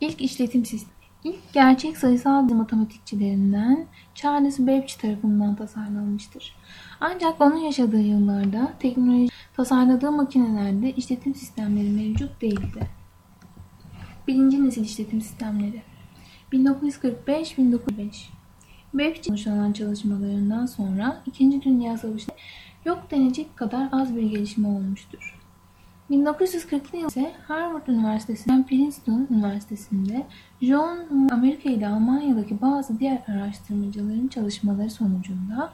İlk işletim sistemi. İlk gerçek sayısal matematikçilerinden Charles Babbage tarafından tasarlanmıştır. Ancak onun yaşadığı yıllarda teknoloji tasarladığı makinelerde işletim sistemleri mevcut değildi. Birinci nesil işletim sistemleri 1945-1905 Babbage sonuçlanan çalışmalarından sonra 2. Dünya Savaşı'nda yok denecek kadar az bir gelişme olmuştur. 1940'lı yıl ise Harvard Üniversitesi'nden Princeton Üniversitesi'nde John Amerika ile Almanya'daki bazı diğer araştırmacıların çalışmaları sonucunda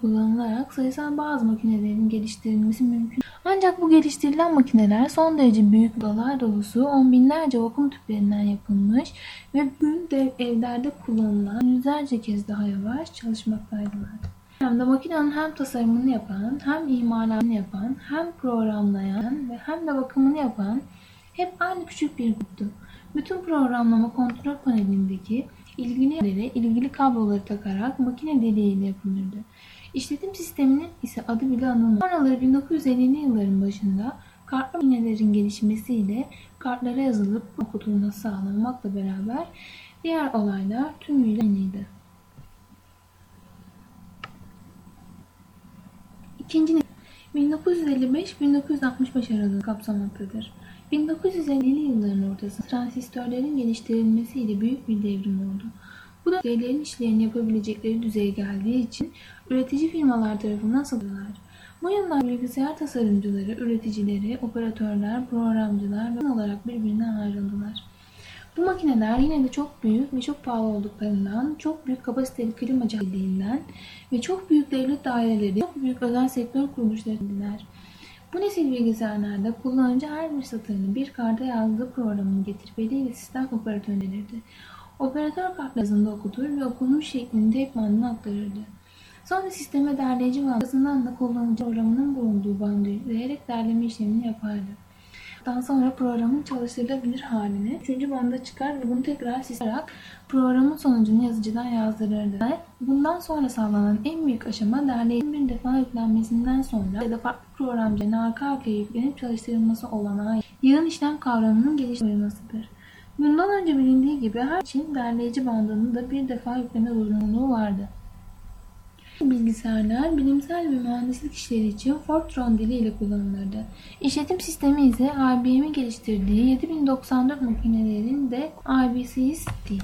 kullanılarak sayısal bazı makinelerin geliştirilmesi mümkün. Ancak bu geliştirilen makineler son derece büyük dolar dolusu on binlerce vakum tüplerinden yapılmış ve büyük dev evlerde kullanılan yüzlerce kez daha yavaş çalışmaktaydılar. Hem de makinenin hem tasarımını yapan, hem imalatını yapan, hem programlayan ve hem de bakımını yapan hep aynı küçük bir gruptu. Bütün programlama kontrol panelindeki ilgili yerlere ilgili kabloları takarak makine deliğiyle yapılırdı. İşletim sisteminin ise adı bile anılmaz. Sonraları 1950'li yılların başında kartlı makinelerin gelişmesiyle kartlara yazılıp okutulması sağlanmakla beraber diğer olaylar tümüyle aynıydı. 1955-1965 aralığı kapsamaktadır. 1950'li yılların ortasında transistörlerin geliştirilmesiyle büyük bir devrim oldu. Bu da devlerin işlerini yapabilecekleri düzeye geldiği için üretici firmalar tarafından satılırlar. Bu yıllar bilgisayar tasarımcıları, üreticileri, operatörler, programcılar ve olarak birbirinden ayrıldılar. Bu makineler yine de çok büyük ve çok pahalı olduklarından, çok büyük kapasiteli klima cihazlarından ve çok büyük devlet daireleri, çok büyük özel sektör kuruluşlarındalar. Bu nesil bilgisayarlarda kullanıcı her bir satırını bir karta yazdığı programını getirip belirli sistem operatörlerdi. Operatör kartlarında okutur ve okunmuş şeklinde tek bandına aktarırdı. Sonra sisteme derleyici vasıtasından da kullanıcı programının bulunduğu bandı yükleyerek derleme işlemini yapardı. Daha sonra programın çalıştırılabilir halini 3. banda çıkar ve bunu tekrar sistemarak programın sonucunu yazıcıdan yazdırırdı. Bundan sonra sağlanan en büyük aşama derleyicinin bir defa yüklenmesinden sonra ya da farklı programcının arka arkaya yüklenip çalıştırılması olanağı yığın işlem kavramının geliştirilmesidir. Bundan önce bilindiği gibi her için derleyici bandının da bir defa yükleme zorunluluğu vardı. Bilgisayarlar bilimsel ve mühendislik işleri için Fortran dili ile kullanılırdı. İşletim sistemi ise IBM'in geliştirdiği 7094 makinelerin de IBC'si değil.